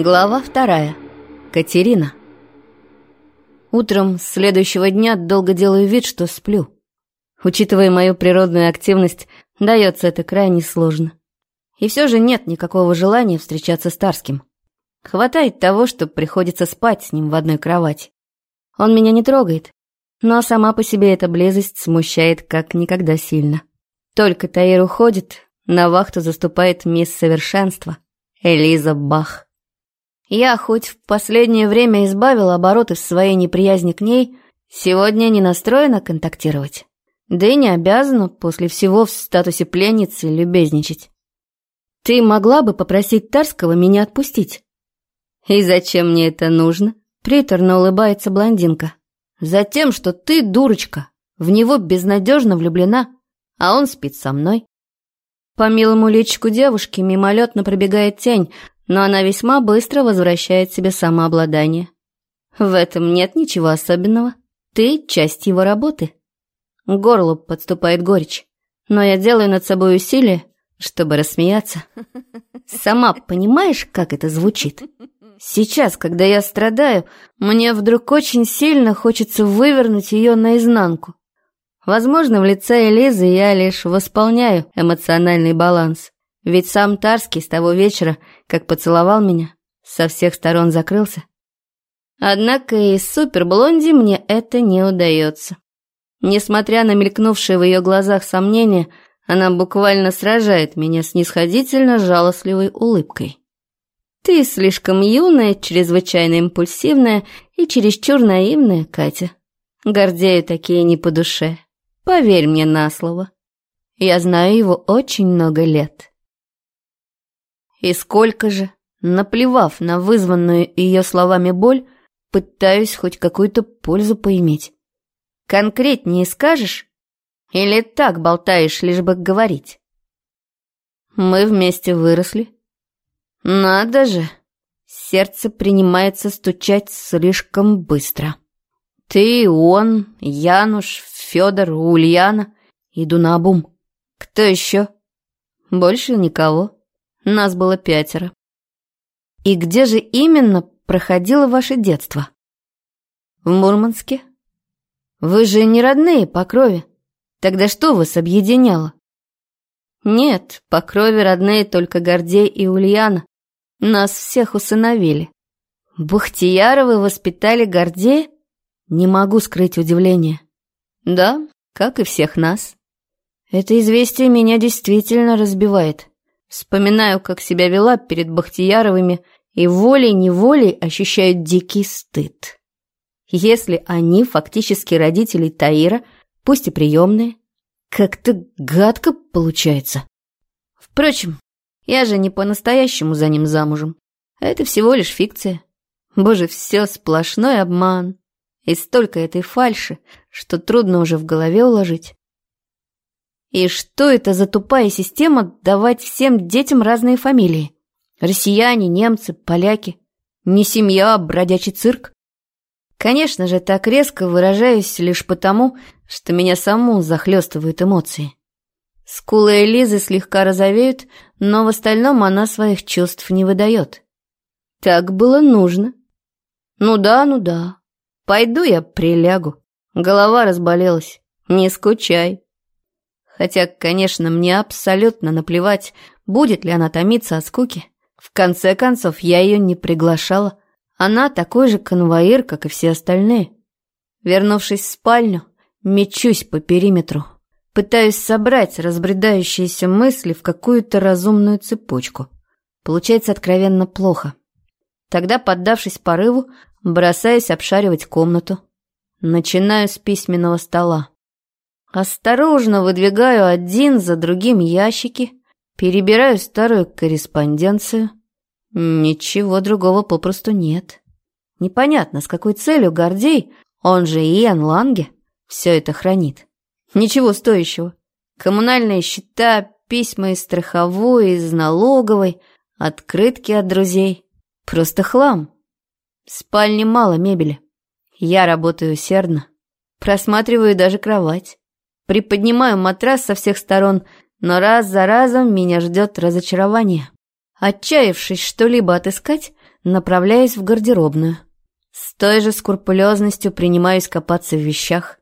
Глава вторая. Катерина. Утром следующего дня долго делаю вид, что сплю. Учитывая мою природную активность, дается это крайне сложно. И все же нет никакого желания встречаться с Тарским. Хватает того, что приходится спать с ним в одной кровати. Он меня не трогает, но сама по себе эта близость смущает как никогда сильно. Только Таир уходит, на вахту заступает мисс Совершенства, Элиза Бах. Я хоть в последнее время избавила обороты своей неприязни к ней, сегодня не настроена контактировать. Да и не обязана после всего в статусе пленницы любезничать. Ты могла бы попросить Тарского меня отпустить? И зачем мне это нужно? Приторно улыбается блондинка. Затем, что ты дурочка, в него безнадежно влюблена, а он спит со мной. По милому личику девушки мимолетно пробегает тень, но она весьма быстро возвращает себе самообладание. В этом нет ничего особенного. Ты — часть его работы. К горлу подступает горечь, но я делаю над собой усилие, чтобы рассмеяться. Сама понимаешь, как это звучит? Сейчас, когда я страдаю, мне вдруг очень сильно хочется вывернуть ее наизнанку. Возможно, в лице Элизы я лишь восполняю эмоциональный баланс. Ведь сам Тарский с того вечера, как поцеловал меня, со всех сторон закрылся. Однако и супер-блонди мне это не удается. Несмотря на мелькнувшие в ее глазах сомнения, она буквально сражает меня с нисходительно жалостливой улыбкой. Ты слишком юная, чрезвычайно импульсивная и чересчур наивная, Катя. Гордею такие не по душе. Поверь мне на слово. Я знаю его очень много лет. И сколько же, наплевав на вызванную ее словами боль, пытаюсь хоть какую-то пользу поиметь. Конкретнее скажешь? Или так болтаешь, лишь бы говорить? Мы вместе выросли. Надо же, сердце принимается стучать слишком быстро. Ты, он, Януш, Федор, Ульяна. Иду на обум. Кто еще? Больше никого. Нас было пятеро. И где же именно проходило ваше детство? В Мурманске. Вы же не родные по крови. Тогда что вас объединяло? Нет, по крови родные только Гордей и Ульяна. Нас всех усыновили. Бухтияровы воспитали Гордея? Не могу скрыть удивление. Да, как и всех нас. Это известие меня действительно разбивает. Вспоминаю, как себя вела перед Бахтияровыми, и волей-неволей ощущаю дикий стыд. Если они фактически родители Таира, пусть и приемные, как-то гадко получается. Впрочем, я же не по-настоящему за ним замужем. Это всего лишь фикция. Боже, все сплошной обман. И столько этой фальши, что трудно уже в голове уложить. И что это за тупая система давать всем детям разные фамилии? Россияне, немцы, поляки. Не семья, а бродячий цирк. Конечно же, так резко выражаюсь лишь потому, что меня саму захлестывают эмоции. Скулы Элизы слегка розовеют, но в остальном она своих чувств не выдает. Так было нужно. Ну да, ну да. Пойду я прилягу. Голова разболелась. Не скучай. Хотя, конечно, мне абсолютно наплевать, будет ли она томиться от скуки. В конце концов, я ее не приглашала. Она такой же конвоир, как и все остальные. Вернувшись в спальню, мечусь по периметру. Пытаюсь собрать разбредающиеся мысли в какую-то разумную цепочку. Получается откровенно плохо. Тогда, поддавшись порыву, бросаюсь обшаривать комнату. Начинаю с письменного стола. Осторожно выдвигаю один за другим ящики, перебираю старую корреспонденцию. Ничего другого попросту нет. Непонятно, с какой целью Гордей, он же Иэн Ланге, все это хранит. Ничего стоящего. Коммунальные счета, письма из страховой, из налоговой, открытки от друзей. Просто хлам. В спальне мало мебели. Я работаю усердно. Просматриваю даже кровать. Приподнимаю матрас со всех сторон, но раз за разом меня ждет разочарование. Отчаявшись что-либо отыскать, направляясь в гардеробную. С той же скрупулезностью принимаюсь копаться в вещах.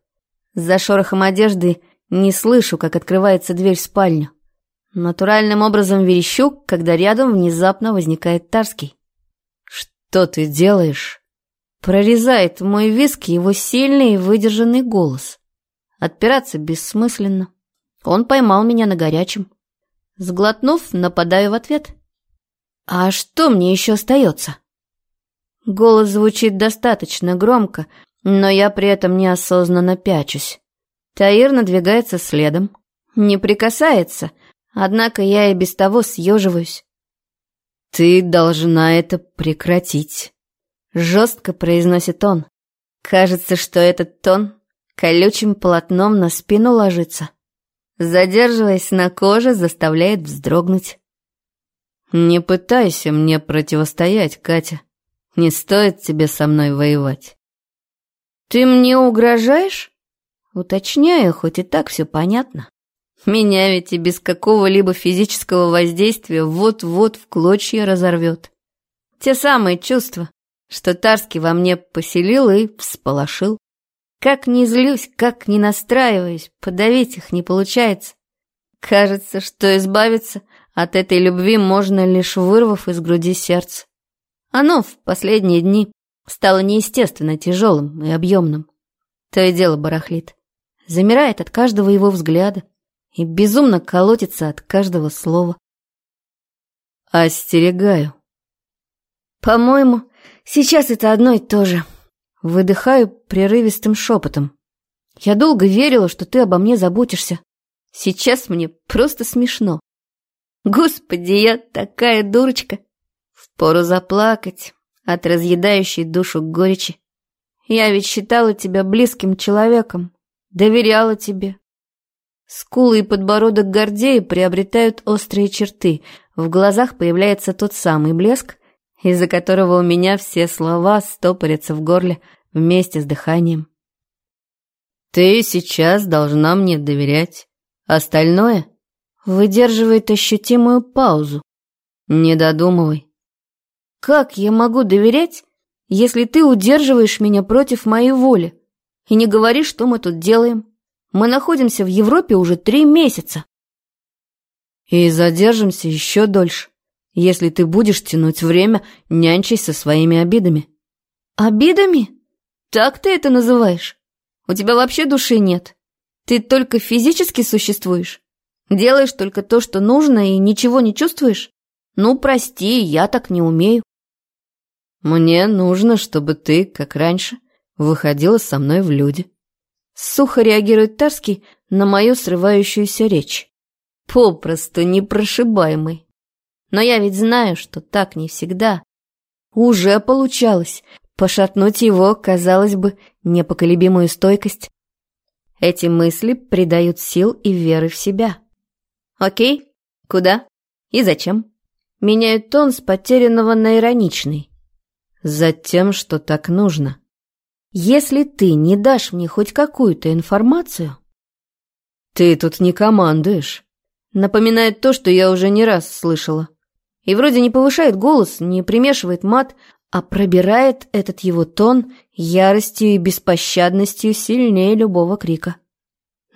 За шорохом одежды не слышу, как открывается дверь в спальню. Натуральным образом верещу, когда рядом внезапно возникает Тарский. «Что ты делаешь?» Прорезает мой виск его сильный и выдержанный голос. Отпираться бессмысленно. Он поймал меня на горячем. Сглотнув, нападаю в ответ. «А что мне еще остается?» Голос звучит достаточно громко, но я при этом неосознанно пячусь. Таир надвигается следом. Не прикасается, однако я и без того съеживаюсь. «Ты должна это прекратить», — жестко произносит он. Кажется, что этот тон колючим полотном на спину ложится. Задерживаясь на коже, заставляет вздрогнуть. «Не пытайся мне противостоять, Катя. Не стоит тебе со мной воевать». «Ты мне угрожаешь?» Уточняю, хоть и так все понятно. Меня ведь и без какого-либо физического воздействия вот-вот в клочья разорвет. Те самые чувства, что Тарский во мне поселил и всполошил. Как не злюсь, как не настраиваюсь, подавить их не получается. Кажется, что избавиться от этой любви можно, лишь вырвав из груди сердце. Оно в последние дни стало неестественно тяжелым и объемным. То и дело барахлит замирает от каждого его взгляда и безумно колотится от каждого слова. Остерегаю. По-моему, сейчас это одно и то же. Выдыхаю прерывистым шепотом. Я долго верила, что ты обо мне заботишься. Сейчас мне просто смешно. Господи, я такая дурочка. Впору заплакать от разъедающей душу горечи. Я ведь считала тебя близким человеком, Доверяла тебе. Скулы и подбородок Гордея приобретают острые черты. В глазах появляется тот самый блеск, из-за которого у меня все слова стопорятся в горле вместе с дыханием. Ты сейчас должна мне доверять. Остальное выдерживает ощутимую паузу. Не додумывай. Как я могу доверять, если ты удерживаешь меня против моей воли? И не говори, что мы тут делаем. Мы находимся в Европе уже три месяца. И задержимся еще дольше, если ты будешь тянуть время, нянчась со своими обидами. Обидами? Так ты это называешь? У тебя вообще души нет. Ты только физически существуешь. Делаешь только то, что нужно, и ничего не чувствуешь? Ну, прости, я так не умею. Мне нужно, чтобы ты, как раньше, выходила со мной в люди. Сухо реагирует Тарский на мою срывающуюся речь. Попросту непрошибаемый. Но я ведь знаю, что так не всегда. Уже получалось пошатнуть его, казалось бы, непоколебимую стойкость. Эти мысли придают сил и веры в себя. Окей, куда и зачем? Меняют тон с потерянного на ироничный. Затем, что так нужно. Если ты не дашь мне хоть какую-то информацию... Ты тут не командуешь. Напоминает то, что я уже не раз слышала. И вроде не повышает голос, не примешивает мат, а пробирает этот его тон яростью и беспощадностью сильнее любого крика.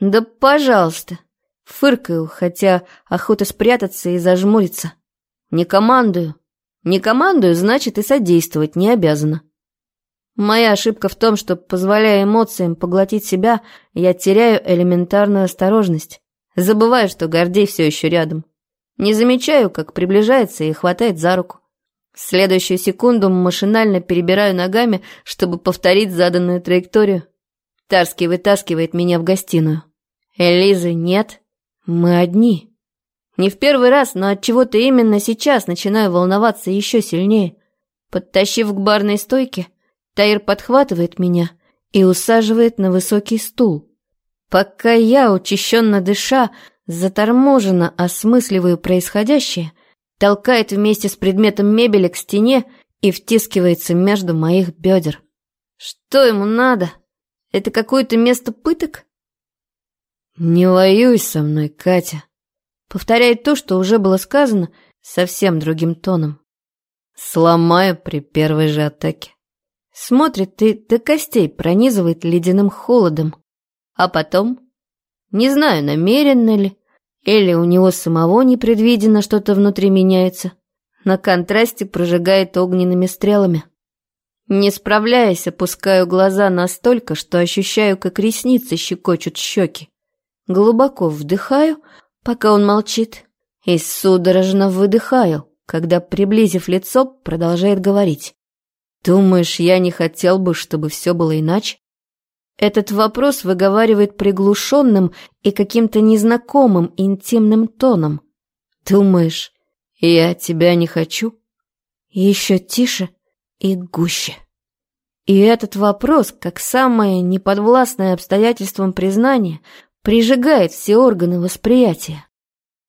«Да пожалуйста!» Фыркаю, хотя охота спрятаться и зажмуриться. «Не командую. Не командую, значит, и содействовать не обязана». Моя ошибка в том, что, позволяя эмоциям поглотить себя, я теряю элементарную осторожность. Забываю, что Гордей все еще рядом. Не замечаю, как приближается и хватает за руку. В следующую секунду машинально перебираю ногами, чтобы повторить заданную траекторию. Тарский вытаскивает меня в гостиную. Элизы нет. Мы одни. Не в первый раз, но от чего-то именно сейчас начинаю волноваться еще сильнее. Подтащив к барной стойке, Таир подхватывает меня и усаживает на высокий стул. Пока я, учащенно дыша, заторможенно осмысливаю происходящее, толкает вместе с предметом мебели к стене и втискивается между моих бедер. Что ему надо? Это какое-то место пыток? «Не воюй со мной, Катя», повторяет то, что уже было сказано совсем другим тоном. Сломаю при первой же атаке. Смотрит и до костей пронизывает ледяным холодом. А потом, не знаю, намеренно ли, или у него самого непредвиденно что-то внутри меняется, на контрасте прожигает огненными стрелами. Не справляясь, опускаю глаза настолько, что ощущаю, как ресницы щекочут щеки. Глубоко вдыхаю, пока он молчит, и судорожно выдыхаю, когда, приблизив лицо, продолжает говорить. «Думаешь, я не хотел бы, чтобы все было иначе?» Этот вопрос выговаривает приглушенным и каким-то незнакомым интимным тоном. «Думаешь, я тебя не хочу?» Еще тише и гуще. И этот вопрос, как самое неподвластное обстоятельствам признание, прижигает все органы восприятия.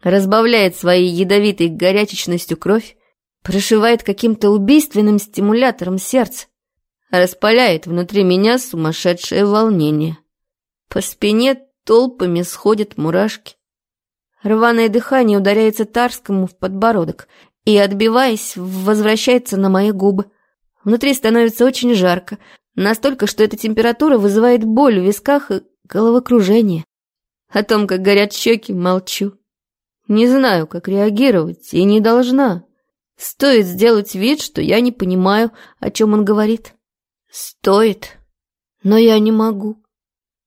Разбавляет своей ядовитой горячечностью кровь, прошивает каким-то убийственным стимулятором сердце, распаляет внутри меня сумасшедшее волнение. По спине толпами сходят мурашки. Рваное дыхание ударяется Тарскому в подбородок и, отбиваясь, возвращается на мои губы. Внутри становится очень жарко, настолько, что эта температура вызывает боль в висках и головокружение. О том, как горят щеки, молчу. Не знаю, как реагировать, и не должна. Стоит сделать вид, что я не понимаю, о чем он говорит. Стоит, но я не могу.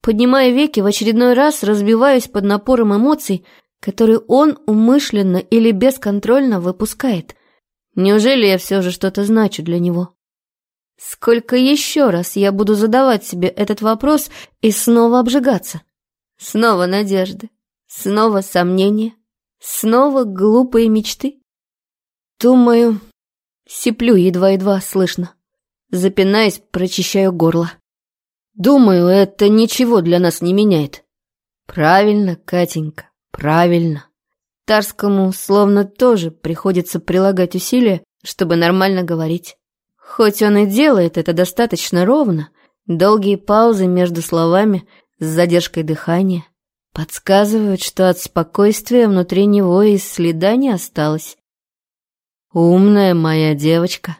Поднимая веки, в очередной раз разбиваюсь под напором эмоций, которые он умышленно или бесконтрольно выпускает. Неужели я все же что-то значу для него? Сколько еще раз я буду задавать себе этот вопрос и снова обжигаться? Снова надежды, снова сомнения, снова глупые мечты. Думаю, сиплю едва-едва слышно. Запинаясь, прочищаю горло. Думаю, это ничего для нас не меняет. Правильно, Катенька, правильно. Тарскому словно тоже приходится прилагать усилия, чтобы нормально говорить. Хоть он и делает это достаточно ровно, долгие паузы между словами с задержкой дыхания подсказывают, что от спокойствия внутри него и следа не осталось. «Умная моя девочка»,